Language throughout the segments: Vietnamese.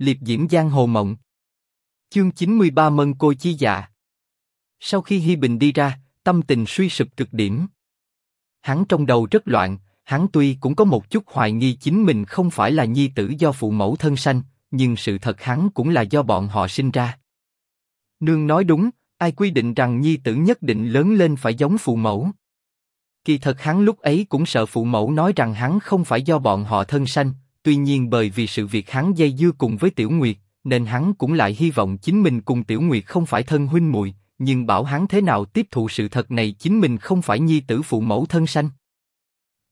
liệp diễm giang hồ mộng. Chương 93 Mân cô Chi Dạ Sau khi Hi Bình đi ra, tâm tình suy sụp cực điểm. Hắn trong đầu rất loạn, hắn tuy cũng có một chút hoài nghi chính mình không phải là nhi tử do phụ mẫu thân sanh, nhưng sự thật hắn cũng là do bọn họ sinh ra. Nương nói đúng, ai quy định rằng nhi tử nhất định lớn lên phải giống phụ mẫu? Kỳ thật hắn lúc ấy cũng sợ phụ mẫu nói rằng hắn không phải do bọn họ thân sanh, tuy nhiên bởi vì sự việc hắn dây dưa cùng với Tiểu Nguyệt, nên hắn cũng lại hy vọng chính mình cùng Tiểu Nguyệt không phải thân huynh muội, nhưng bảo hắn thế nào tiếp thụ sự thật này chính mình không phải nhi tử phụ mẫu thân sanh.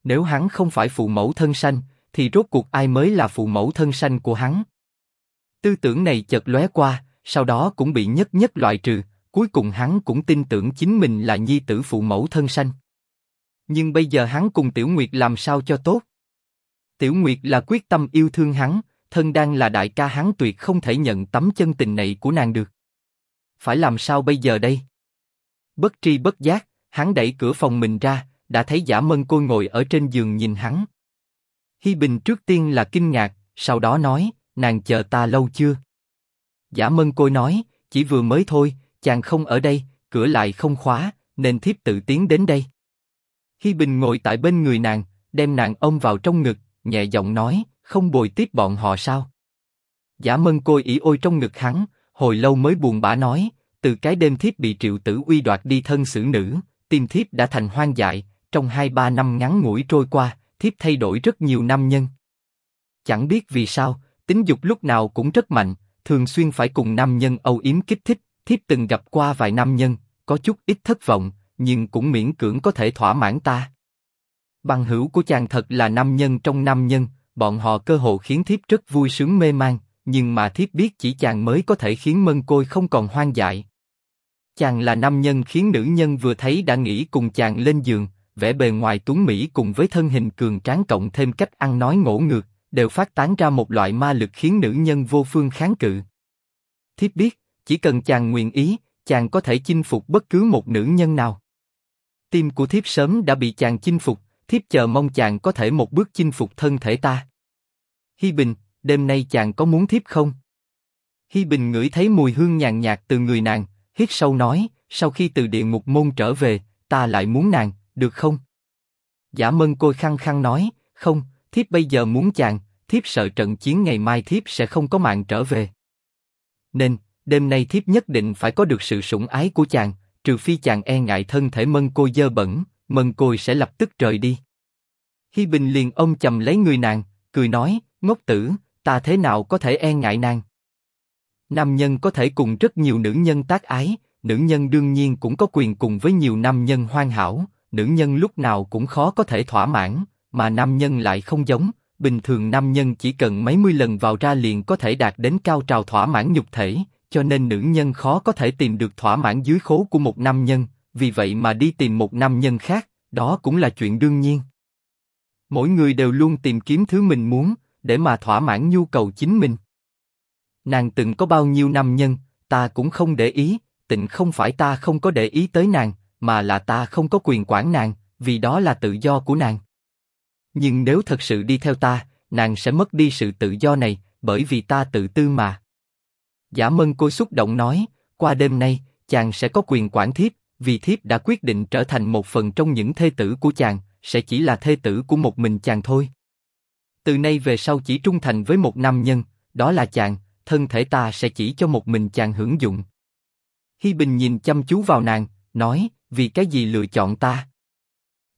Nếu hắn không phải phụ mẫu thân sanh, thì rốt cuộc ai mới là phụ mẫu thân sanh của hắn? Tư tưởng này chợt lóe qua, sau đó cũng bị nhất nhất loại trừ, cuối cùng hắn cũng tin tưởng chính mình là nhi tử phụ mẫu thân sanh. Nhưng bây giờ hắn cùng Tiểu Nguyệt làm sao cho tốt? Tiểu Nguyệt là quyết tâm yêu thương hắn, thân đang là đại ca hắn tuyệt không thể nhận tấm chân tình này của nàng được. Phải làm sao bây giờ đây? Bất tri bất giác, hắn đẩy cửa phòng mình ra, đã thấy Giả Mân cô ngồi ở trên giường nhìn hắn. Hi Bình trước tiên là kinh ngạc, sau đó nói, nàng chờ ta lâu chưa? Giả Mân cô nói, chỉ vừa mới thôi, chàng không ở đây, cửa lại không khóa, nên thiếp tự tiến đến đây. Hi Bình ngồi tại bên người nàng, đem nàng ôm vào trong ngực, nhẹ giọng nói, không bồi tiếp bọn họ sao? Giả Mân Côi ỉ ôi trong ngực hắn, hồi lâu mới buồn bã nói, từ cái đêm thiếp bị Triệu Tử Uy đoạt đi thân xử nữ, tim thiếp đã thành hoang dại, trong hai ba năm ngắn ngủi trôi qua, thiếp thay đổi rất nhiều nam nhân. Chẳng biết vì sao, tính dục lúc nào cũng rất mạnh, thường xuyên phải cùng nam nhân âu yếm kích thích. Thiếp từng gặp qua vài nam nhân, có chút ít thất vọng, nhưng cũng miễn cưỡng có thể thỏa mãn ta. Bằng hữu của chàng thật là nam nhân trong nam nhân, bọn họ cơ hồ khiến thiếp rất vui sướng mê man, nhưng mà thiếp biết chỉ chàng mới có thể khiến mân côi không còn hoang dại. Chàng là nam nhân khiến nữ nhân vừa thấy đã nghĩ cùng chàng lên giường, vẻ bề ngoài tuấn mỹ cùng với thân hình cường tráng cộng thêm cách ăn nói ngỗ ngược, đều phát tán ra một loại ma lực khiến nữ nhân vô phương kháng cự. Thiếp biết, chỉ cần chàng nguyện ý, chàng có thể chinh phục bất cứ một nữ nhân nào. Tim của thiếp sớm đã bị chàng chinh phục, thiếp chờ mong chàng có thể một bước chinh phục thân thể ta. Hi Bình, đêm nay chàng có muốn thiếp không? Hi Bình ngửi thấy mùi hương nhàn nhạt từ người nàng, hít sâu nói, sau khi từ địa ngục môn trở về, ta lại muốn nàng, được không? Giả Mân Côi khăng khăng nói, không, thiếp bây giờ muốn chàng, thiếp sợ trận chiến ngày mai thiếp sẽ không có mạng trở về. Nên, đêm nay thiếp nhất định phải có được sự sủng ái của chàng, trừ phi chàng e ngại thân thể Mân Côi dơ bẩn, mần Côi sẽ lập tức rời đi. Hi Bình liền ôm chầm lấy người nàng, cười nói, ngốc tử, ta thế nào có thể e ngại nàng? Nam nhân có thể cùng rất nhiều nữ nhân tác ái, nữ nhân đương nhiên cũng có quyền cùng với nhiều nam nhân hoan hảo, nữ nhân lúc nào cũng khó có thể thỏa mãn, mà nam nhân lại không giống. Bình thường nam nhân chỉ cần mấy mươi lần vào ra liền có thể đạt đến cao trào thỏa mãn nhục thể, cho nên nữ nhân khó có thể tìm được thỏa mãn dưới khố của một nam nhân, vì vậy mà đi tìm một nam nhân khác, đó cũng là chuyện đương nhiên. Mỗi người đều luôn tìm kiếm thứ mình muốn, để mà thỏa mãn nhu cầu chính mình. Nàng từng có bao nhiêu nam nhân, ta cũng không để ý, tịnh không phải ta không có để ý tới nàng, mà là ta không có quyền quản nàng, vì đó là tự do của nàng. Nhưng nếu thật sự đi theo ta, nàng sẽ mất đi sự tự do này, bởi vì ta tự tư mà. Giả Mân cô xúc động nói, qua đêm nay, chàng sẽ có quyền quản thiếp, vì thiếp đã quyết định trở thành một phần trong những thê tử của chàng, sẽ chỉ là thê tử của một mình chàng thôi. Từ nay về sau chỉ trung thành với một nam nhân, đó là chàng, thân thể ta sẽ chỉ cho một mình chàng hưởng dụng. Hi Bình nhìn chăm chú vào nàng, nói, vì cái gì lựa chọn ta?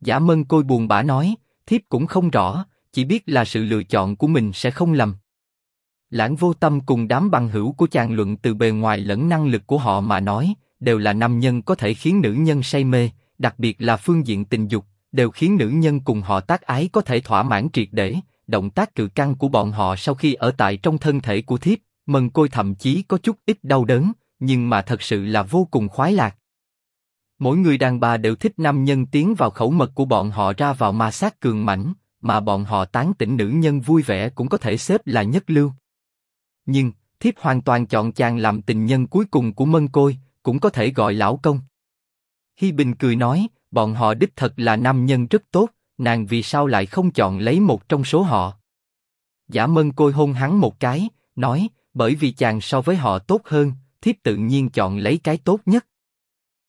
Giả Mân Côi buồn bã nói, thiếp cũng không rõ, chỉ biết là sự lựa chọn của mình sẽ không lầm. Lãng vô tâm cùng đám bằng hữu của chàng luận từ bề ngoài lẫn năng lực của họ mà nói, đều là nam nhân có thể khiến nữ nhân say mê, đặc biệt là phương diện tình dục, đều khiến nữ nhân cùng họ tác ái có thể thỏa mãn triệt để. Động tác cự căng của bọn họ sau khi ở tại trong thân thể của thiếp, mần côi thậm chí có chút ít đau đớn, nhưng mà thật sự là vô cùng khoái lạc. Mỗi người đàn bà đều thích nam nhân tiến vào khẩu mật của bọn họ ra vào ma sát cường mãnh, mà bọn họ tán tỉnh nữ nhân vui vẻ cũng có thể xếp là nhất lưu. Nhưng, thiếp hoàn toàn chọn chàng làm tình nhân cuối cùng của Mân Côi, cũng có thể gọi lão công. Hi Bình cười nói, bọn họ đích thật là nam nhân rất tốt, nàng vì sao lại không chọn lấy một trong số họ? Giả Mân Côi hôn hắn một cái, nói, bởi vì chàng so với họ tốt hơn, thiếp tự nhiên chọn lấy cái tốt nhất.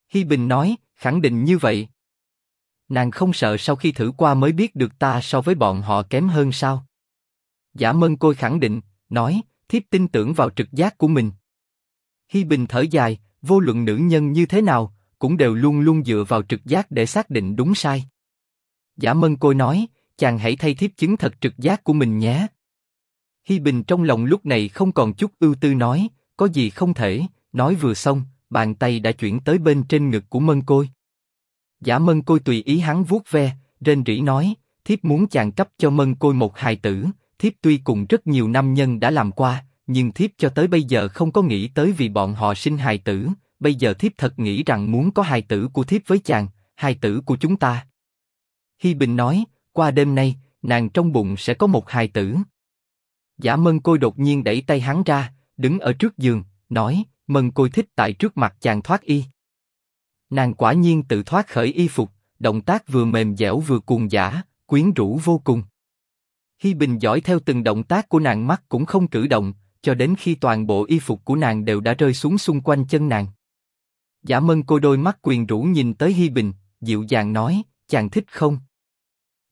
Hi Bình nói, khẳng định như vậy. Nàng không sợ sau khi thử qua mới biết được ta so với bọn họ kém hơn sao? Giả Mân Côi khẳng định, nói, thiếp tin tưởng vào trực giác của mình. Hi Bình thở dài, vô luận nữ nhân như thế nào, cũng đều luôn luôn dựa vào trực giác để xác định đúng sai. Giả Mân Côi nói, chàng hãy thay thiếp chứng thật trực giác của mình nhé. Hi Bình trong lòng lúc này không còn chút ưu tư nói, có gì không thể, nói vừa xong, bàn tay đã chuyển tới bên trên ngực của Mân Côi. Giả Mân Côi tùy ý hắn vuốt ve, rên rỉ nói, thiếp muốn chàng cấp cho Mân Côi một hài tử, thiếp tuy cùng rất nhiều nam nhân đã làm qua, nhưng thiếp cho tới bây giờ không có nghĩ tới vì bọn họ sinh hài tử, bây giờ thiếp thật nghĩ rằng muốn có hài tử của thiếp với chàng, hài tử của chúng ta. Hi Bình nói, qua đêm nay, nàng trong bụng sẽ có một hài tử. Giả Mân Côi đột nhiên đẩy tay hắn ra, đứng ở trước giường, nói, Mân Côi thích tại trước mặt chàng thoát y. Nàng quả nhiên tự thoát khởi y phục, động tác vừa mềm dẻo vừa cuồng giả, quyến rũ vô cùng. Hi Bình dõi theo từng động tác của nàng mắt cũng không cử động, cho đến khi toàn bộ y phục của nàng đều đã rơi xuống xung quanh chân nàng. Giả Mân Côi đôi mắt quyền rũ nhìn tới Hi Bình, dịu dàng nói, chàng thích không?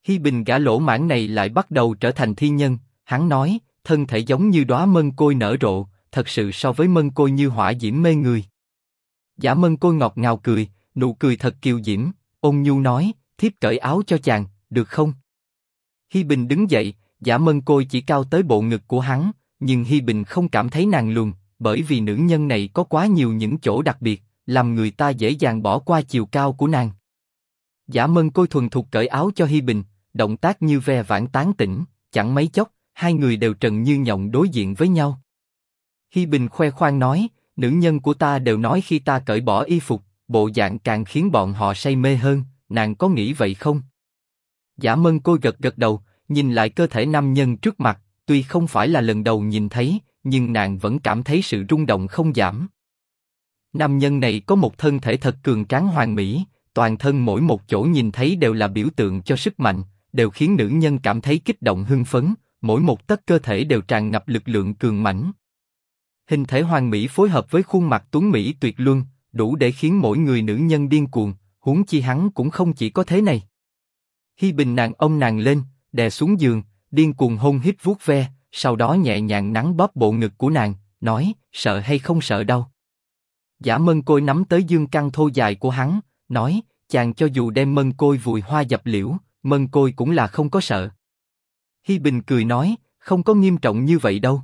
Hi Bình gã lỗ mãn này lại bắt đầu trở thành thi nhân, hắn nói, thân thể giống như đóa mân côi nở rộ, thật sự so với mân côi như hỏa diễm mê người. Giả mân côi ngọt ngào cười, nụ cười thật kiều diễm, ôn nhu nói, thiếp cởi áo cho chàng, được không? Hi Bình đứng dậy, giả mân côi chỉ cao tới bộ ngực của hắn, nhưng Hi Bình không cảm thấy nàng luồn, bởi vì nữ nhân này có quá nhiều những chỗ đặc biệt, làm người ta dễ dàng bỏ qua chiều cao của nàng. Giả mân côi thuần thục cởi áo cho Hi Bình, động tác như ve vãn tán tỉnh, chẳng mấy chốc, hai người đều trần như nhộng đối diện với nhau. Hi Bình khoe khoang nói, nữ nhân của ta đều nói khi ta cởi bỏ y phục, bộ dạng càng khiến bọn họ say mê hơn, nàng có nghĩ vậy không? Giả Mân Côi gật gật đầu, nhìn lại cơ thể nam nhân trước mặt, tuy không phải là lần đầu nhìn thấy, nhưng nàng vẫn cảm thấy sự rung động không giảm. Nam nhân này có một thân thể thật cường tráng hoàn mỹ, toàn thân mỗi một chỗ nhìn thấy đều là biểu tượng cho sức mạnh, đều khiến nữ nhân cảm thấy kích động hưng phấn, mỗi một tấc cơ thể đều tràn ngập lực lượng cường mãnh. Hình thể hoàn mỹ phối hợp với khuôn mặt tuấn mỹ tuyệt luân, đủ để khiến mỗi người nữ nhân điên cuồng, huống chi hắn cũng không chỉ có thế này. Hi Bình nàng ôm nàng lên, đè xuống giường, điên cuồng hôn hít vuốt ve, sau đó nhẹ nhàng nắn bóp bộ ngực của nàng, nói, sợ hay không sợ đâu. Giả Mân Côi nắm tới dương căn thô dài của hắn, nói, chàng cho dù đem Mân Côi vùi hoa dập liễu, Mân Côi cũng là không có sợ. Hi Bình cười nói, không có nghiêm trọng như vậy đâu.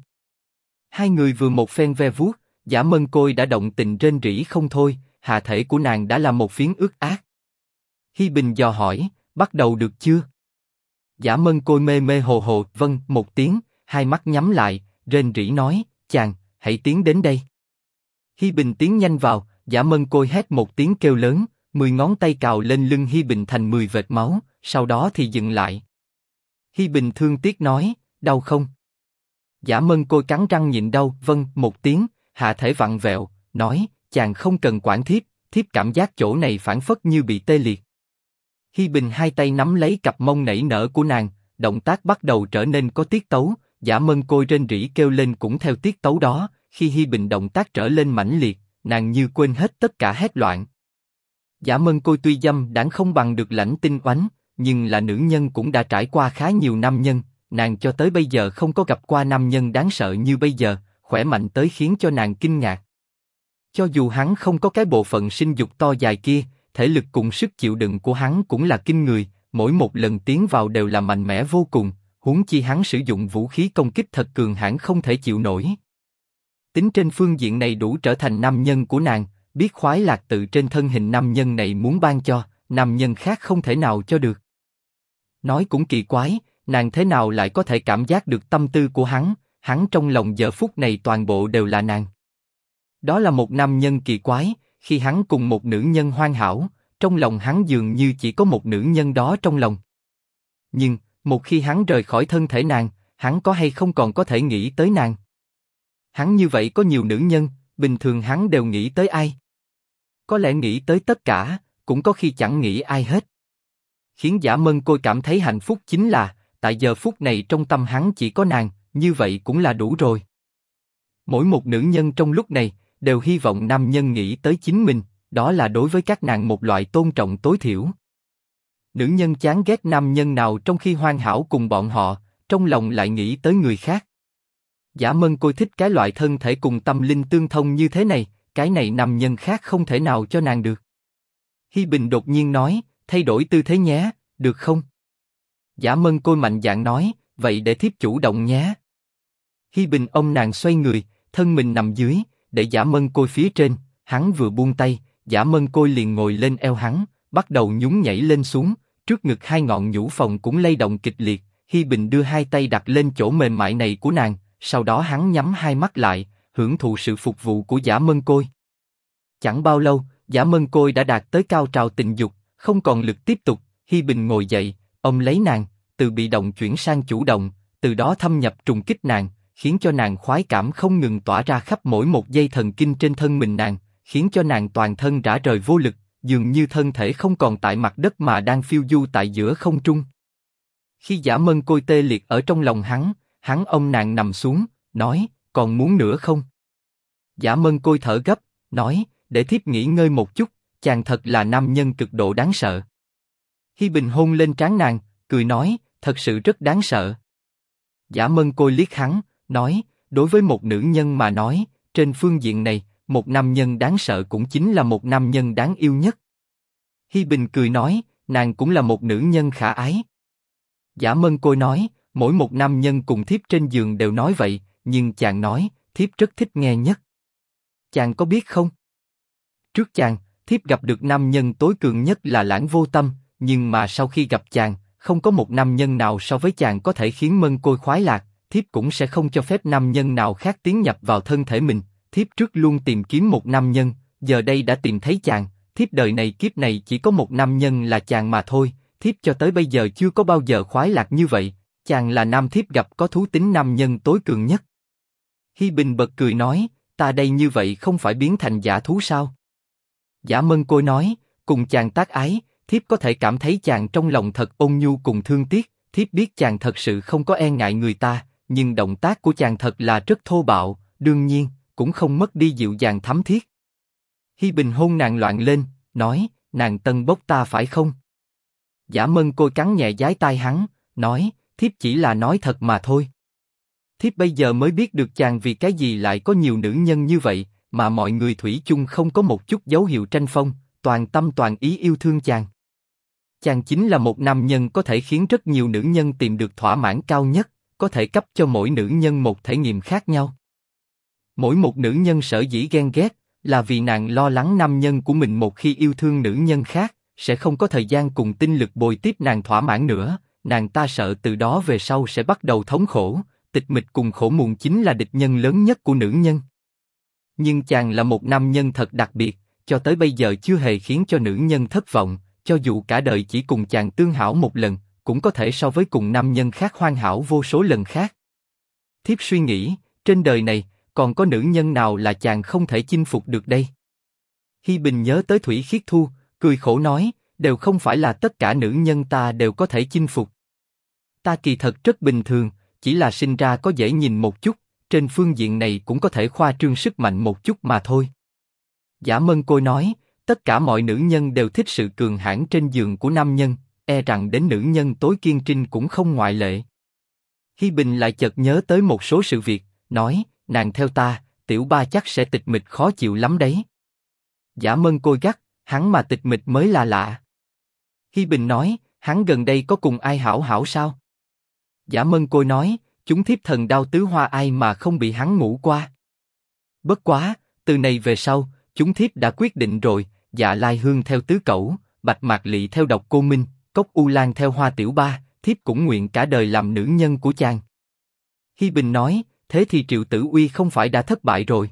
Hai người vừa một phen ve vuốt, giả Mân Côi đã động tình rên rỉ không thôi, hạ thể của nàng đã là một phiến ướt át. Hi Bình dò hỏi, bắt đầu được chưa? Giả Mân Côi mê mê hồ hồ, vâng, một tiếng, hai mắt nhắm lại, rên rỉ nói, chàng, hãy tiến đến đây. Hi Bình tiến nhanh vào, giả Mân Côi hét một tiếng kêu lớn, mười ngón tay cào lên lưng Hi Bình thành mười vệt máu, sau đó thì dừng lại. Hi Bình thương tiếc nói, đau không? Giả Mân Côi cắn răng nhịn đau, vâng, một tiếng, hạ thể vặn vẹo, nói, chàng không cần quản thiếp, thiếp cảm giác chỗ này phản phất như bị tê liệt. Hi Bình hai tay nắm lấy cặp mông nảy nở của nàng, động tác bắt đầu trở nên có tiết tấu, giả mân côi rên rỉ kêu lên cũng theo tiết tấu đó, khi Hi Bình động tác trở lên mãnh liệt, nàng như quên hết tất cả hét loạn. Giả mân côi tuy dâm đáng không bằng được lãnh tinh oánh, nhưng là nữ nhân cũng đã trải qua khá nhiều nam nhân, nàng cho tới bây giờ không có gặp qua nam nhân đáng sợ như bây giờ, khỏe mạnh tới khiến cho nàng kinh ngạc. Cho dù hắn không có cái bộ phận sinh dục to dài kia, thể lực cùng sức chịu đựng của hắn cũng là kinh người, mỗi một lần tiến vào đều là mạnh mẽ vô cùng, huống chi hắn sử dụng vũ khí công kích thật cường hãn không thể chịu nổi. Tính trên phương diện này đủ trở thành nam nhân của nàng, biết khoái lạc tự trên thân hình nam nhân này muốn ban cho, nam nhân khác không thể nào cho được. Nói cũng kỳ quái, nàng thế nào lại có thể cảm giác được tâm tư của hắn, hắn trong lòng giờ phút này toàn bộ đều là nàng. Đó là một nam nhân kỳ quái, khi hắn cùng một nữ nhân hoàn hảo, trong lòng hắn dường như chỉ có một nữ nhân đó trong lòng. Nhưng, một khi hắn rời khỏi thân thể nàng, hắn có hay không còn có thể nghĩ tới nàng? Hắn như vậy có nhiều nữ nhân, bình thường hắn đều nghĩ tới ai? Có lẽ nghĩ tới tất cả, cũng có khi chẳng nghĩ ai hết. Khiến giả mân côi cảm thấy hạnh phúc chính là, tại giờ phút này trong tâm hắn chỉ có nàng, như vậy cũng là đủ rồi. Mỗi một nữ nhân trong lúc này đều hy vọng nam nhân nghĩ tới chính mình, đó là đối với các nàng một loại tôn trọng tối thiểu. Nữ nhân chán ghét nam nhân nào trong khi hoàn hảo cùng bọn họ, trong lòng lại nghĩ tới người khác. Giả Mân Côi thích cái loại thân thể cùng tâm linh tương thông như thế này, cái này nam nhân khác không thể nào cho nàng được. Hi Bình đột nhiên nói, thay đổi tư thế nhé, được không? Giả Mân Côi mạnh dạn nói, vậy để thiếp chủ động nhé. Hi Bình ông nàng xoay người, thân mình nằm dưới, để Giả Mân Côi phía trên, hắn vừa buông tay, Giả Mân Côi liền ngồi lên eo hắn, bắt đầu nhún nhảy lên xuống, trước ngực hai ngọn nhũ phòng cũng lay động kịch liệt. Hi Bình đưa hai tay đặt lên chỗ mềm mại này của nàng, sau đó hắn nhắm hai mắt lại, hưởng thụ sự phục vụ của Giả Mân Côi. Chẳng bao lâu, Giả Mân Côi đã đạt tới cao trào tình dục, không còn lực tiếp tục. Hi Bình ngồi dậy, ông lấy nàng, từ bị động chuyển sang chủ động, từ đó thâm nhập trùng kích nàng, khiến cho nàng khoái cảm không ngừng tỏa ra khắp mỗi một dây thần kinh trên thân mình nàng, khiến cho nàng toàn thân rã rời vô lực, dường như thân thể không còn tại mặt đất mà đang phiêu du tại giữa không trung. Khi giả mân côi tê liệt ở trong lòng hắn, hắn ông nàng nằm xuống, nói, còn muốn nữa không? Giả mân côi thở gấp, nói, để thiếp nghỉ ngơi một chút, chàng thật là nam nhân cực độ đáng sợ. Hi Bình hôn lên trán nàng, cười nói, thật sự rất đáng sợ. Giả mân côi liếc hắn, nói, đối với một nữ nhân mà nói, trên phương diện này, một nam nhân đáng sợ cũng chính là một nam nhân đáng yêu nhất. Hi Bình cười nói, nàng cũng là một nữ nhân khả ái. Giả Mân Côi nói, mỗi một nam nhân cùng thiếp trên giường đều nói vậy, nhưng chàng nói, thiếp rất thích nghe nhất. Chàng có biết không? Trước chàng, thiếp gặp được nam nhân tối cường nhất là lãng vô tâm, nhưng mà sau khi gặp chàng, không có một nam nhân nào so với chàng có thể khiến Mân Côi khoái lạc, thiếp cũng sẽ không cho phép nam nhân nào khác tiến nhập vào thân thể mình, thiếp trước luôn tìm kiếm một nam nhân, giờ đây đã tìm thấy chàng, thiếp đời này kiếp này chỉ có một nam nhân là chàng mà thôi, thiếp cho tới bây giờ chưa có bao giờ khoái lạc như vậy, chàng là nam thiếp gặp có thú tính nam nhân tối cường nhất. Hi Bình bật cười nói, ta đây như vậy không phải biến thành giả thú sao? Giả Mân Côi nói, cùng chàng tác ái, thiếp có thể cảm thấy chàng trong lòng thật ôn nhu cùng thương tiếc, thiếp biết chàng thật sự không có e ngại người ta, nhưng động tác của chàng thật là rất thô bạo, đương nhiên, cũng không mất đi dịu dàng thắm thiết. Hi Bình hôn nàng loạn lên, nói, nàng tân bốc ta phải không? Giả Mân cô cắn nhẹ giái tai hắn, nói, thiếp chỉ là nói thật mà thôi. Thiếp bây giờ mới biết được chàng vì cái gì lại có nhiều nữ nhân như vậy, mà mọi người thủy chung không có một chút dấu hiệu tranh phong, toàn tâm toàn ý yêu thương chàng. Chàng chính là một nam nhân có thể khiến rất nhiều nữ nhân tìm được thỏa mãn cao nhất, có thể cấp cho mỗi nữ nhân một thể nghiệm khác nhau. Mỗi một nữ nhân sở dĩ ghen ghét là vì nàng lo lắng nam nhân của mình một khi yêu thương nữ nhân khác sẽ không có thời gian cùng tinh lực bồi tiếp nàng thỏa mãn nữa, nàng ta sợ từ đó về sau sẽ bắt đầu thống khổ, tịch mịch cùng khổ muộn chính là địch nhân lớn nhất của nữ nhân. Nhưng chàng là một nam nhân thật đặc biệt, cho tới bây giờ chưa hề khiến cho nữ nhân thất vọng, cho dù cả đời chỉ cùng chàng tương hảo một lần, cũng có thể so với cùng nam nhân khác hoàn hảo vô số lần khác. Thiếp suy nghĩ, trên đời này, còn có nữ nhân nào là chàng không thể chinh phục được đây? Hi Bình nhớ tới Thủy Khiết Thu, cười khổ nói, đều không phải là tất cả nữ nhân ta đều có thể chinh phục. Ta kỳ thật rất bình thường, chỉ là sinh ra có dễ nhìn một chút, trên phương diện này cũng có thể khoa trương sức mạnh một chút mà thôi. Giả Mân Côi nói, tất cả mọi nữ nhân đều thích sự cường hãn trên giường của nam nhân, e rằng đến nữ nhân tối kiên trinh cũng không ngoại lệ. Hi Bình lại chợt nhớ tới một số sự việc, nói, nàng theo ta, tiểu ba chắc sẽ tịch mịch khó chịu lắm đấy. Giả Mân Côi gắt, hắn mà tịch mịch mới là lạ. Hi Bình nói, hắn gần đây có cùng ai hảo hảo sao? Giả Mân Côi nói, chúng thiếp thần đau tứ hoa ai mà không bị hắn ngủ qua. Bất quá, từ nay về sau, chúng thiếp đã quyết định rồi, dạ lai hương theo tứ cẩu, bạch mạc lị theo độc cô minh, cốc u lan theo hoa tiểu ba, thiếp cũng nguyện cả đời làm nữ nhân của chàng. Hi Bình nói, thế thì triệu tử uy không phải đã thất bại rồi.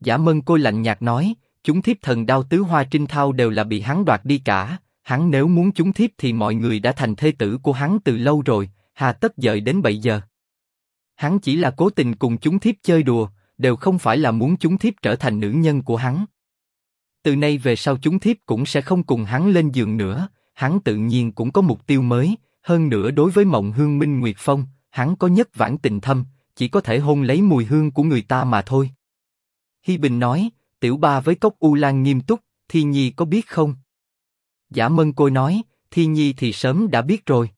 Giả mân côi lạnh nhạt nói, chúng thiếp thần đao tứ hoa trinh thao đều là bị hắn đoạt đi cả, hắn nếu muốn chúng thiếp thì mọi người đã thành thê tử của hắn từ lâu rồi, hà tất đợi đến bây giờ. Hắn chỉ là cố tình cùng chúng thiếp chơi đùa, đều không phải là muốn chúng thiếp trở thành nữ nhân của hắn. Từ nay về sau chúng thiếp cũng sẽ không cùng hắn lên giường nữa, hắn tự nhiên cũng có mục tiêu mới, hơn nữa đối với mộng hương minh nguyệt phong, hắn có nhất vãn tình thâm, chỉ có thể hôn lấy mùi hương của người ta mà thôi. Hi Bình nói, tiểu ba với cốc U Lan nghiêm túc, Thi Nhi có biết không? Giả Mân Côi nói, Thi Nhi thì sớm đã biết rồi.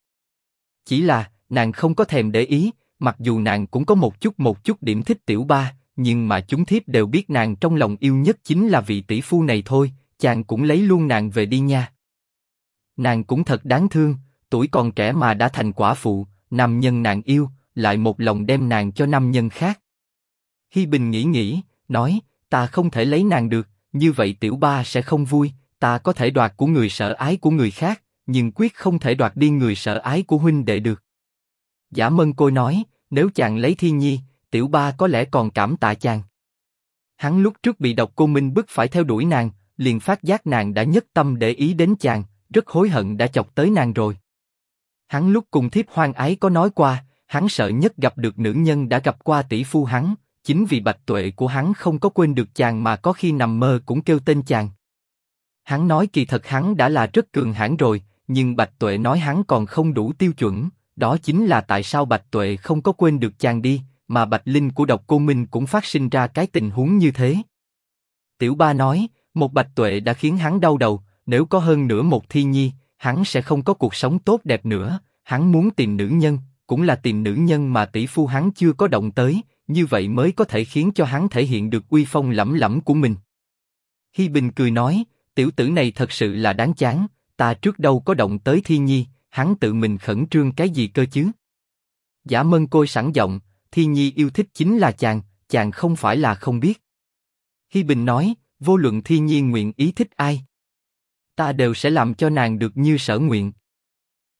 Chỉ là, nàng không có thèm để ý, mặc dù nàng cũng có một chút một chút điểm thích tiểu ba, nhưng mà chúng thiếp đều biết nàng trong lòng yêu nhất chính là vị tỷ phu này thôi, chàng cũng lấy luôn nàng về đi nha. Nàng cũng thật đáng thương, tuổi còn trẻ mà đã thành quả phụ, nam nhân nàng yêu, lại một lòng đem nàng cho nam nhân khác. Hi Bình nghĩ nghĩ, nói, ta không thể lấy nàng được, như vậy tiểu ba sẽ không vui, ta có thể đoạt của người sợ ái của người khác, nhưng quyết không thể đoạt đi người sợ ái của huynh đệ được. Giả Mân Côi nói, nếu chàng lấy Thiên Nhi, tiểu ba có lẽ còn cảm tạ chàng. Hắn lúc trước bị độc cô Minh bức phải theo đuổi nàng, liền phát giác nàng đã nhất tâm để ý đến chàng, rất hối hận đã chọc tới nàng rồi. Hắn lúc cùng thiếp hoang ái có nói qua, hắn sợ nhất gặp được nữ nhân đã gặp qua tỷ phu hắn, chính vì bạch tuệ của hắn không có quên được chàng mà có khi nằm mơ cũng kêu tên chàng. Hắn nói kỳ thật hắn đã là rất cường hãn rồi, nhưng bạch tuệ nói hắn còn không đủ tiêu chuẩn, đó chính là tại sao bạch tuệ không có quên được chàng đi, mà bạch linh của độc cô minh cũng phát sinh ra cái tình huống như thế. Tiểu ba nói, một bạch tuệ đã khiến hắn đau đầu, nếu có hơn nữa một thi nhi, hắn sẽ không có cuộc sống tốt đẹp nữa. Hắn muốn tìm nữ nhân, cũng là tìm nữ nhân mà tỷ phu hắn chưa có động tới, như vậy mới có thể khiến cho hắn thể hiện được uy phong lẫm lẫm của mình. Hi Bình cười nói, tiểu tử này thật sự là đáng chán, ta trước đâu có động tới Thi Nhi, hắn tự mình khẩn trương cái gì cơ chứ? Giả Mân Côi sẵn giọng, Thi Nhi yêu thích chính là chàng, chàng không phải là không biết. Hi Bình nói, vô luận Thi Nhi nguyện ý thích ai, ta đều sẽ làm cho nàng được như sở nguyện.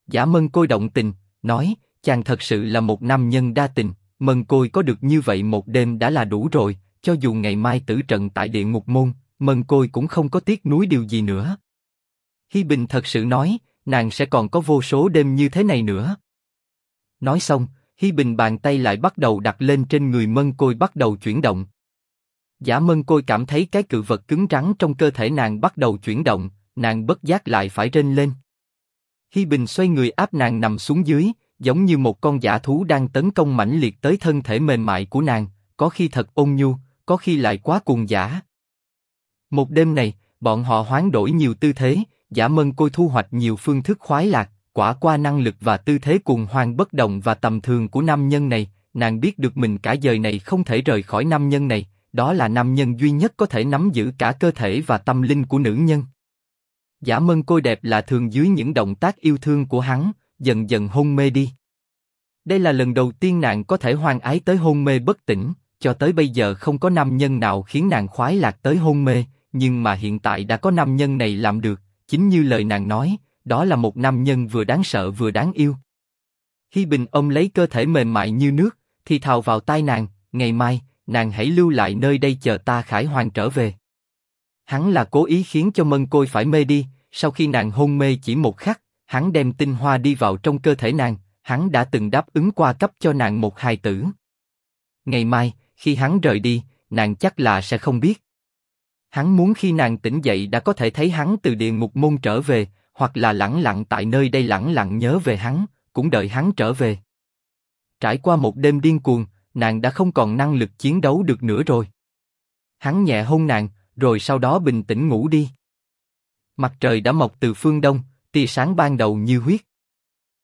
Giả Mân Côi động tình, nói, chàng thật sự là một nam nhân đa tình, Mân Côi có được như vậy một đêm đã là đủ rồi, cho dù ngày mai tử trận tại địa ngục môn, Mân Côi cũng không có tiếc nuối điều gì nữa. Hi Bình thật sự nói, nàng sẽ còn có vô số đêm như thế này nữa. Nói xong, Hi Bình bàn tay lại bắt đầu đặt lên trên người Mân Côi bắt đầu chuyển động. Giả Mân Côi cảm thấy cái cự vật cứng rắn trong cơ thể nàng bắt đầu chuyển động, nàng bất giác lại phải rên lên. Hi Bình xoay người áp nàng nằm xuống dưới, giống như một con giả thú đang tấn công mãnh liệt tới thân thể mềm mại của nàng, có khi thật ôn nhu, có khi lại quá cuồng giả. Một đêm này, bọn họ hoán đổi nhiều tư thế, giả mân côi thu hoạch nhiều phương thức khoái lạc, quả qua năng lực và tư thế cuồng hoang bất động và tầm thường của nam nhân này, nàng biết được mình cả đời này không thể rời khỏi nam nhân này, đó là nam nhân duy nhất có thể nắm giữ cả cơ thể và tâm linh của nữ nhân. Giả mân côi đẹp là thường dưới những động tác yêu thương của hắn, dần dần hôn mê đi. Đây là lần đầu tiên nàng có thể hoang ái tới hôn mê bất tỉnh, cho tới bây giờ không có nam nhân nào khiến nàng khoái lạc tới hôn mê, nhưng mà hiện tại đã có nam nhân này làm được, chính như lời nàng nói, đó là một nam nhân vừa đáng sợ vừa đáng yêu. Hi Bình ôm lấy cơ thể mềm mại như nước, thì thào vào tai nàng, ngày mai, nàng hãy lưu lại nơi đây chờ ta khải hoàn trở về. Hắn là cố ý khiến cho Mân Côi phải mê đi, sau khi nàng hôn mê chỉ một khắc, hắn đem tinh hoa đi vào trong cơ thể nàng, hắn đã từng đáp ứng qua cấp cho nàng một hài tử. Ngày mai, khi hắn rời đi, nàng chắc là sẽ không biết. Hắn muốn khi nàng tỉnh dậy đã có thể thấy hắn từ địa ngục môn trở về, hoặc là lẳng lặng tại nơi đây lẳng lặng nhớ về hắn, cũng đợi hắn trở về. Trải qua một đêm điên cuồng, nàng đã không còn năng lực chiến đấu được nữa rồi. Hắn nhẹ hôn nàng, rồi sau đó bình tĩnh ngủ đi. Mặt trời đã mọc từ phương đông, tia sáng ban đầu như huyết.